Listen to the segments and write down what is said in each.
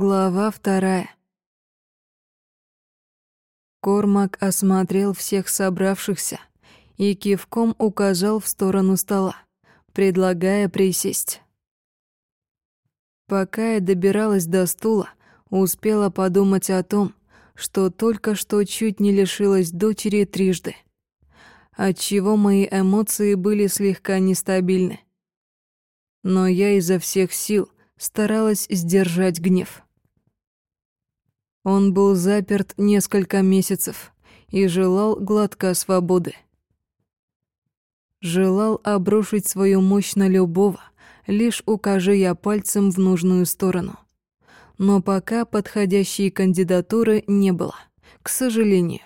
Глава вторая. Кормак осмотрел всех собравшихся и кивком указал в сторону стола, предлагая присесть. Пока я добиралась до стула, успела подумать о том, что только что чуть не лишилась дочери трижды, отчего мои эмоции были слегка нестабильны. Но я изо всех сил старалась сдержать гнев. Он был заперт несколько месяцев и желал глотка свободы. Желал обрушить свою мощь на любого, лишь укажи я пальцем в нужную сторону. Но пока подходящей кандидатуры не было, к сожалению.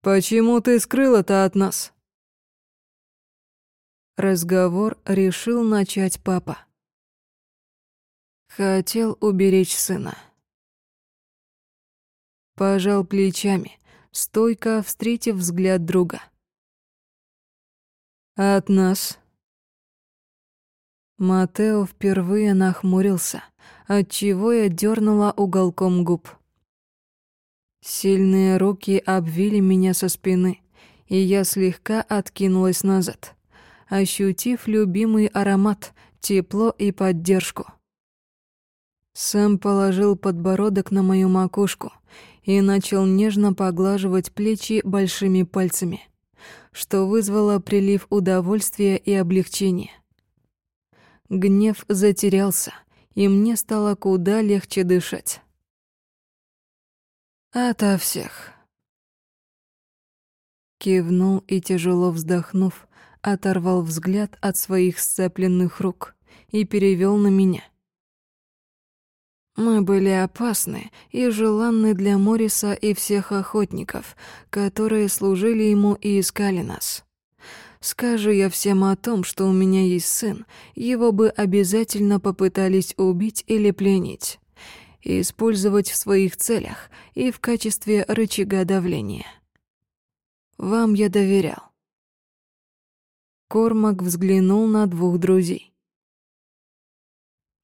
«Почему ты скрыл это от нас?» Разговор решил начать папа. Хотел уберечь сына. Пожал плечами, стойко встретив взгляд друга. «От нас?» Матео впервые нахмурился, отчего я дернула уголком губ. Сильные руки обвили меня со спины, и я слегка откинулась назад, ощутив любимый аромат, тепло и поддержку. Сэм положил подбородок на мою макушку и начал нежно поглаживать плечи большими пальцами, что вызвало прилив удовольствия и облегчения. Гнев затерялся, и мне стало куда легче дышать. «Ото всех». Кивнул и, тяжело вздохнув, оторвал взгляд от своих сцепленных рук и перевел на меня — мы были опасны и желанны для Мориса и всех охотников, которые служили ему и искали нас. Скажу я всем о том, что у меня есть сын, его бы обязательно попытались убить или пленить, и использовать в своих целях и в качестве рычага давления. Вам я доверял. Кормак взглянул на двух друзей.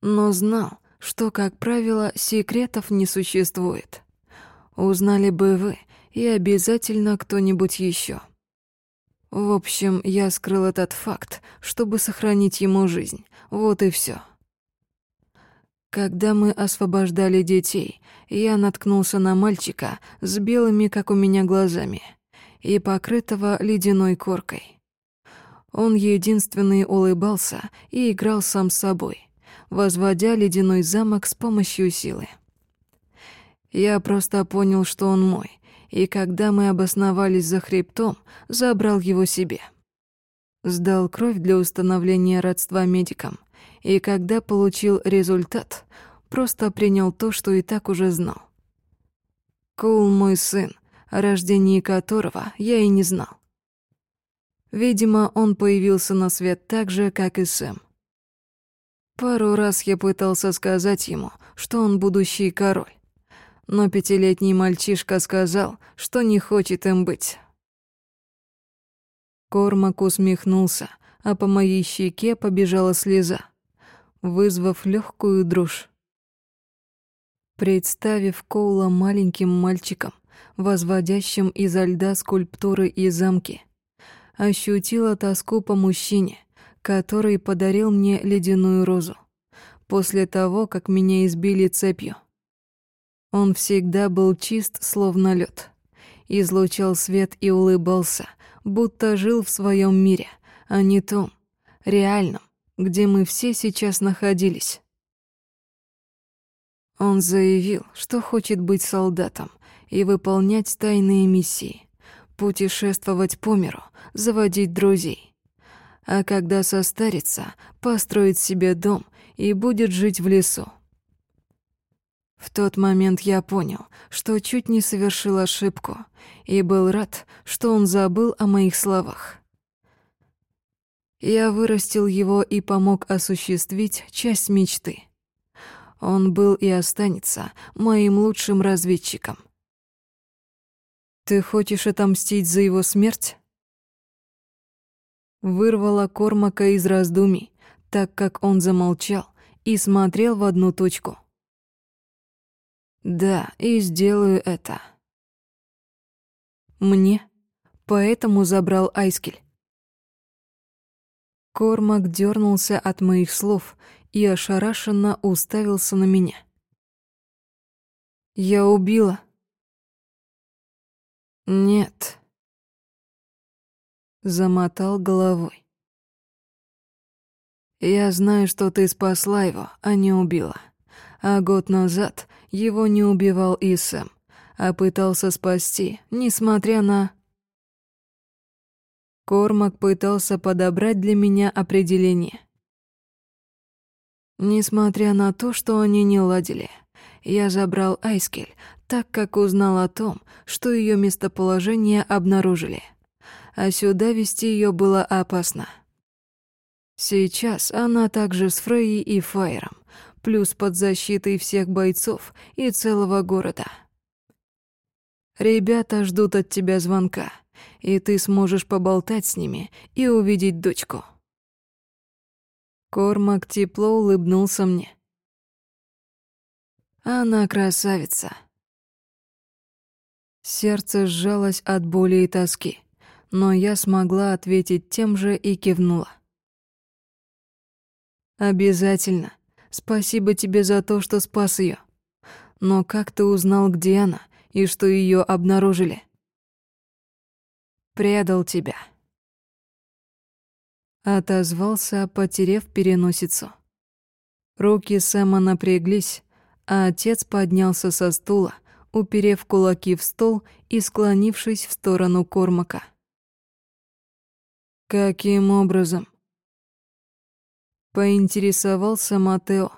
Но знал, что, как правило, секретов не существует. Узнали бы вы и обязательно кто-нибудь еще. В общем, я скрыл этот факт, чтобы сохранить ему жизнь. Вот и все. Когда мы освобождали детей, я наткнулся на мальчика с белыми, как у меня, глазами и покрытого ледяной коркой. Он единственный улыбался и играл сам с собой — возводя ледяной замок с помощью силы. Я просто понял, что он мой, и когда мы обосновались за хребтом, забрал его себе. Сдал кровь для установления родства медикам, и когда получил результат, просто принял то, что и так уже знал. Кул мой сын, о рождении которого я и не знал. Видимо, он появился на свет так же, как и Сэм — Пару раз я пытался сказать ему, что он будущий король. Но пятилетний мальчишка сказал, что не хочет им быть. Кормак усмехнулся, а по моей щеке побежала слеза, вызвав легкую дрожь. Представив Коула маленьким мальчиком, возводящим изо льда скульптуры и замки, ощутила тоску по мужчине, который подарил мне ледяную розу после того, как меня избили цепью. Он всегда был чист, словно лед, излучал свет и улыбался, будто жил в своем мире, а не том, реальном, где мы все сейчас находились. Он заявил, что хочет быть солдатом и выполнять тайные миссии, путешествовать по миру, заводить друзей а когда состарится, построит себе дом и будет жить в лесу. В тот момент я понял, что чуть не совершил ошибку, и был рад, что он забыл о моих словах. Я вырастил его и помог осуществить часть мечты. Он был и останется моим лучшим разведчиком. Ты хочешь отомстить за его смерть? Вырвала Кормака из раздумий, так как он замолчал и смотрел в одну точку. «Да, и сделаю это». «Мне?» Поэтому забрал Айскель. Кормак дернулся от моих слов и ошарашенно уставился на меня. «Я убила?» «Нет», — замотал головой. «Я знаю, что ты спасла его, а не убила. А год назад его не убивал и Сэм, а пытался спасти, несмотря на...» Кормак пытался подобрать для меня определение. Несмотря на то, что они не ладили, я забрал Айскель, так как узнал о том, что ее местоположение обнаружили. А сюда вести ее было опасно. Сейчас она также с Фрейей и Файром, плюс под защитой всех бойцов и целого города. Ребята ждут от тебя звонка, и ты сможешь поболтать с ними и увидеть дочку. Кормак тепло улыбнулся мне. Она красавица. Сердце сжалось от боли и тоски, но я смогла ответить тем же и кивнула. Обязательно. Спасибо тебе за то, что спас ее. Но как ты узнал, где она и что ее обнаружили? Предал тебя. Отозвался, потерев переносицу. Руки Сэма напряглись, а отец поднялся со стула, уперев кулаки в стол и склонившись в сторону Кормака. «Каким образом?» Поинтересовался Матео.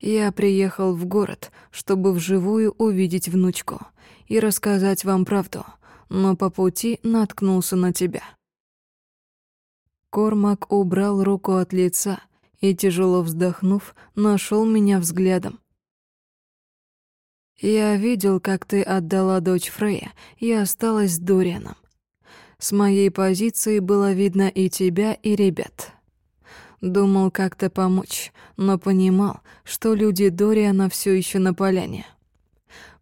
Я приехал в город, чтобы вживую увидеть внучку и рассказать вам правду, но по пути наткнулся на тебя. Кормак убрал руку от лица и, тяжело вздохнув, нашел меня взглядом. «Я видел, как ты отдала дочь Фрея и осталась с Дорианом. С моей позиции было видно и тебя, и ребят. Думал как-то помочь, но понимал, что люди Дориана все еще на поляне.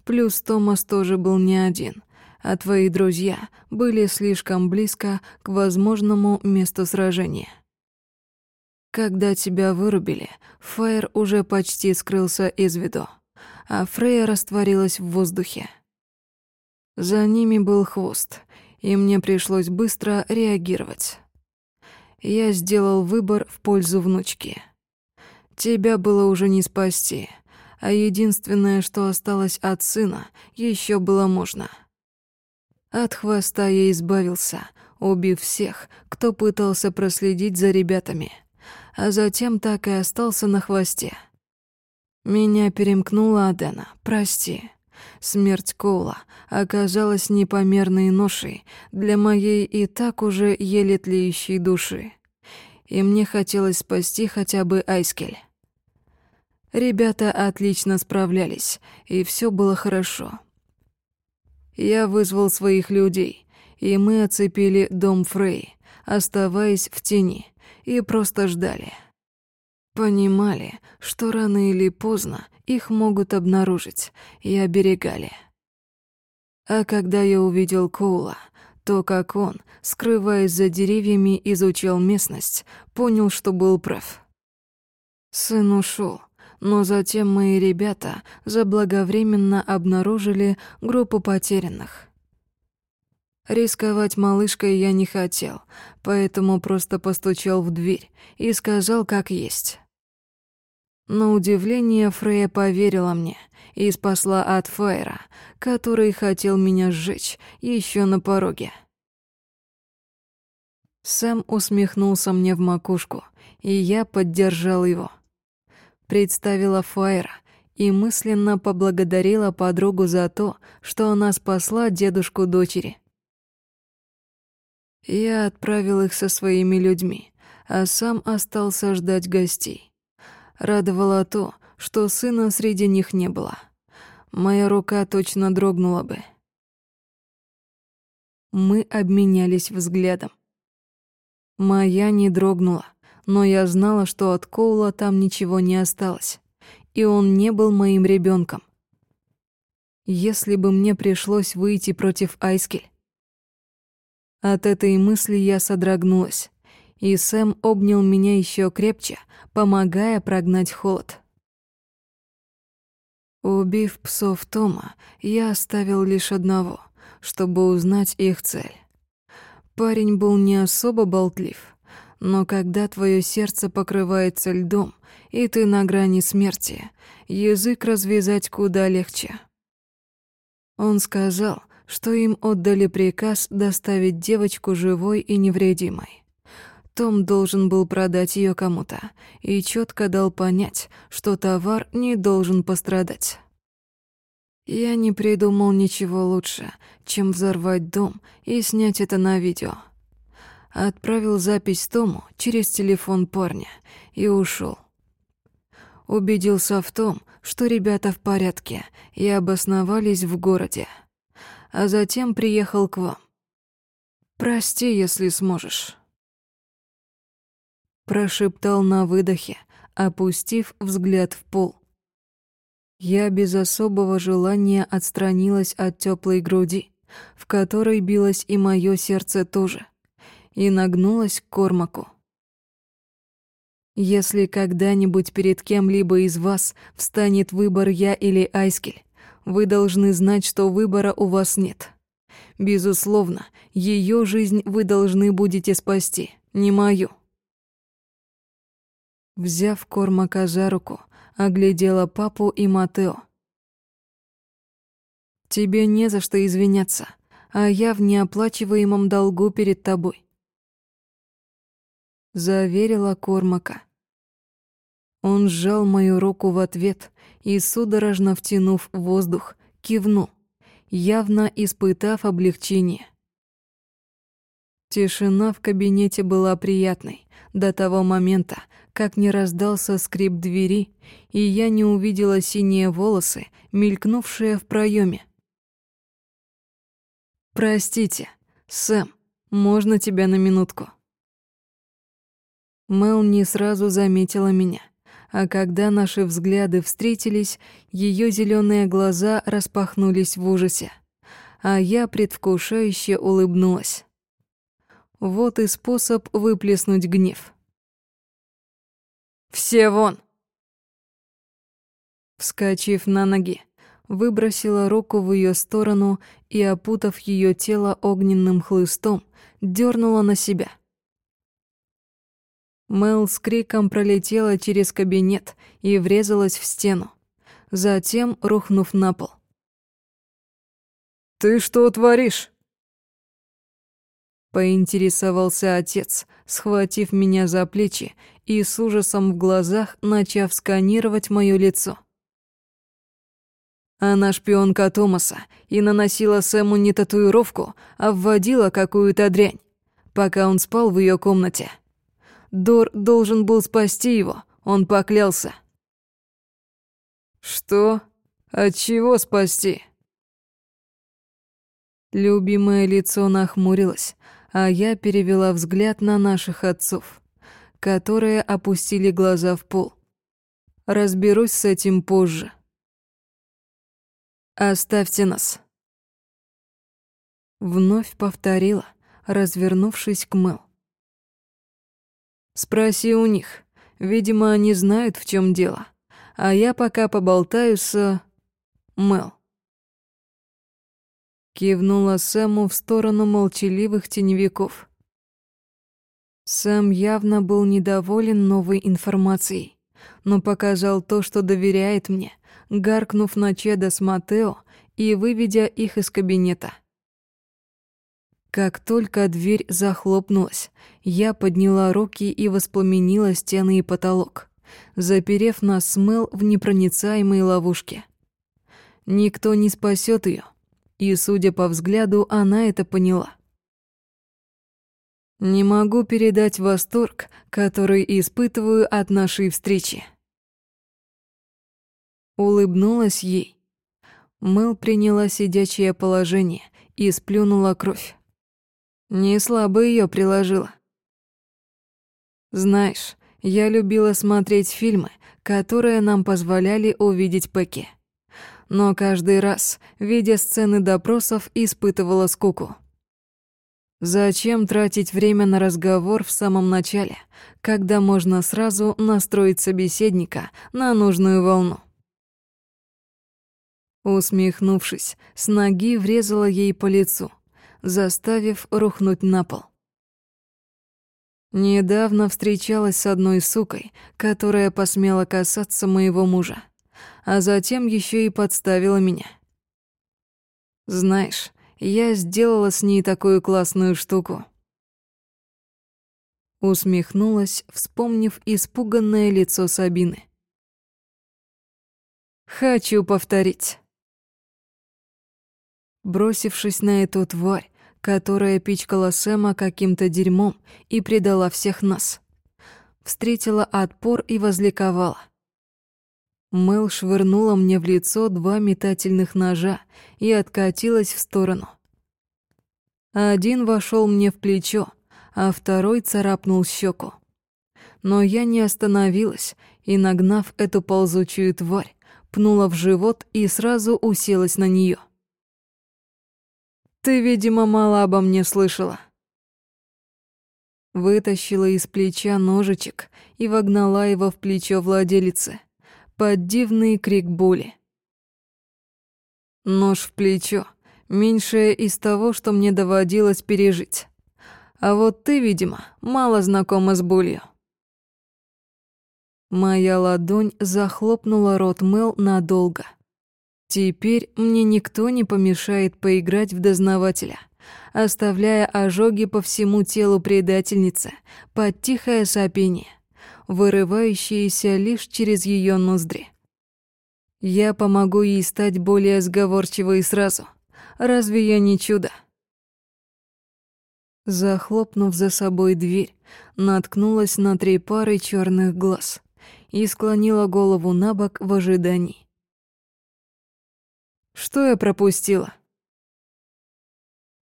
Плюс Томас тоже был не один — а твои друзья были слишком близко к возможному месту сражения. Когда тебя вырубили, Фаер уже почти скрылся из виду, а Фрея растворилась в воздухе. За ними был хвост, и мне пришлось быстро реагировать. Я сделал выбор в пользу внучки. Тебя было уже не спасти, а единственное, что осталось от сына, еще было можно — от хвоста я избавился, убив всех, кто пытался проследить за ребятами, а затем так и остался на хвосте. Меня перемкнула Адена, прости. Смерть Коула оказалась непомерной ношей для моей и так уже еле тлеющей души. И мне хотелось спасти хотя бы Айскель. Ребята отлично справлялись, и все было хорошо. Я вызвал своих людей, и мы оцепили дом Фрей, оставаясь в тени, и просто ждали. Понимали, что рано или поздно их могут обнаружить, и оберегали. А когда я увидел Коула, то, как он, скрываясь за деревьями, изучал местность, понял, что был прав. Сын ушел, но затем мои ребята заблаговременно обнаружили группу потерянных. Рисковать малышкой я не хотел, поэтому просто постучал в дверь и сказал, как есть. На удивление Фрея поверила мне и спасла от Фаера, который хотел меня сжечь еще на пороге. Сэм усмехнулся мне в макушку, и я поддержал его — представила Фаера и мысленно поблагодарила подругу за то, что она спасла дедушку дочери. Я отправил их со своими людьми, а сам остался ждать гостей. Радовало то, что сына среди них не было. Моя рука точно дрогнула бы. Мы обменялись взглядом. Моя не дрогнула, но я знала, что от Коула там ничего не осталось, и он не был моим ребенком. Если бы мне пришлось выйти против Айскель. От этой мысли я содрогнулась, и Сэм обнял меня еще крепче, помогая прогнать холод. Убив псов Тома, я оставил лишь одного, чтобы узнать их цель. Парень был не особо болтлив, но когда твое сердце покрывается льдом, и ты на грани смерти, язык развязать куда легче. Он сказал, что им отдали приказ доставить девочку живой и невредимой. Том должен был продать ее кому-то и четко дал понять, что товар не должен пострадать. Я не придумал ничего лучше, чем взорвать дом и снять это на видео. Отправил запись Тому через телефон парня и ушел. Убедился в том, что ребята в порядке и обосновались в городе. А затем приехал к вам. Прости, если сможешь прошептал на выдохе, опустив взгляд в пол. Я без особого желания отстранилась от теплой груди, в которой билось и мое сердце тоже, и нагнулась к Кормаку. Если когда-нибудь перед кем-либо из вас встанет выбор я или Айскель, вы должны знать, что выбора у вас нет. Безусловно, ее жизнь вы должны будете спасти, не мою. Взяв Кормака за руку, оглядела папу и Матео. «Тебе не за что извиняться, а я в неоплачиваемом долгу перед тобой», — заверила Кормака. Он сжал мою руку в ответ и, судорожно втянув воздух, кивнул, явно испытав облегчение. Тишина в кабинете была приятной до того момента, как не раздался скрип двери, и я не увидела синие волосы, мелькнувшие в проеме. «Простите, Сэм, можно тебя на минутку?» Мел не сразу заметила меня, а когда наши взгляды встретились, ее зеленые глаза распахнулись в ужасе, а я предвкушающе улыбнулась. Вот и способ выплеснуть гнев. Все вон!» Вскочив на ноги, выбросила руку в ее сторону и, опутав ее тело огненным хлыстом, дернула на себя. Мел с криком пролетела через кабинет и врезалась в стену, затем рухнув на пол. «Ты что творишь?» Поинтересовался отец, схватив меня за плечи и с ужасом в глазах начав сканировать моё лицо. Она шпионка Томаса и наносила Сэму не татуировку, а вводила какую-то дрянь, пока он спал в её комнате. Дор должен был спасти его, он поклялся. «Что? От чего спасти?» Любимое лицо нахмурилось, а я перевела взгляд на наших отцов которые опустили глаза в пол. Разберусь с этим позже. Оставьте нас. Вновь повторила, развернувшись к Мэл. Спроси у них. Видимо, они знают, в чем дело. А я пока поболтаю с... Мэл. Кивнула Сэму в сторону молчаливых теневиков. Сэм явно был недоволен новой информацией, но показал то, что доверяет мне, гаркнув на Чеда с Матео и выведя их из кабинета. Как только дверь захлопнулась, я подняла руки и воспламенила стены и потолок, заперев нас с Мэл в непроницаемой ловушке. Никто не спасет ее, и, судя по взгляду, она это поняла. Не могу передать восторг, который испытываю от нашей встречи. Улыбнулась ей. Мэл приняла сидячее положение и сплюнула кровь. Не слабо ее приложила. Знаешь, я любила смотреть фильмы, которые нам позволяли увидеть Пэки. Но каждый раз, видя сцены допросов, испытывала скуку. Зачем тратить время на разговор в самом начале, когда можно сразу настроить собеседника на нужную волну? Усмехнувшись, с ноги врезала ей по лицу, заставив рухнуть на пол. Недавно встречалась с одной сукой, которая посмела касаться моего мужа, а затем еще и подставила меня. Знаешь, я сделала с ней такую классную штуку. Усмехнулась, вспомнив испуганное лицо Сабины. Хочу повторить. Бросившись на эту тварь, которая пичкала Сэма каким-то дерьмом и предала всех нас. Встретила отпор и возликовала. Мэл швырнула мне в лицо два метательных ножа и откатилась в сторону. Один вошел мне в плечо, а второй царапнул щеку. Но я не остановилась и, нагнав эту ползучую тварь, пнула в живот и сразу уселась на нее. Ты, видимо, мало обо мне слышала. Вытащила из плеча ножичек и вогнала его в плечо владелицы под дивный крик боли. Нож в плечо, меньшее из того, что мне доводилось пережить. А вот ты, видимо, мало знакома с болью. Моя ладонь захлопнула рот Мэл надолго. Теперь мне никто не помешает поиграть в дознавателя, оставляя ожоги по всему телу предательницы под тихое сопение, вырывающееся лишь через ее ноздри. Я помогу ей стать более сговорчивой сразу. Разве я не чудо? Захлопнув за собой дверь, наткнулась на три пары черных глаз и склонила голову на бок в ожидании. Что я пропустила?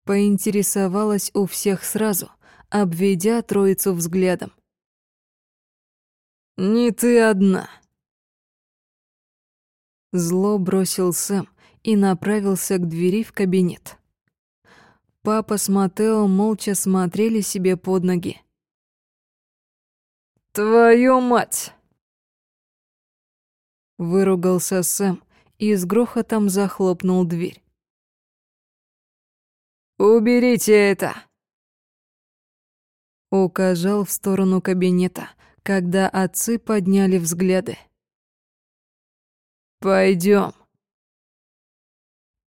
Поинтересовалась у всех сразу, обведя троицу взглядом. «Не ты одна». Зло бросил Сэм и направился к двери в кабинет. Папа с Матео молча смотрели себе под ноги. «Твою мать!» Выругался Сэм и с грохотом захлопнул дверь. «Уберите это!» Указал в сторону кабинета, когда отцы подняли взгляды. Пойдем.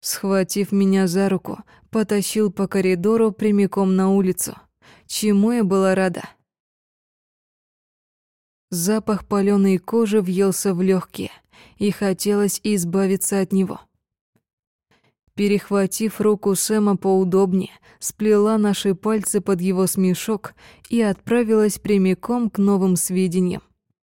Схватив меня за руку, потащил по коридору прямиком на улицу, чему я была рада. Запах палёной кожи въелся в легкие, и хотелось избавиться от него. Перехватив руку Сэма поудобнее, сплела наши пальцы под его смешок и отправилась прямиком к новым сведениям.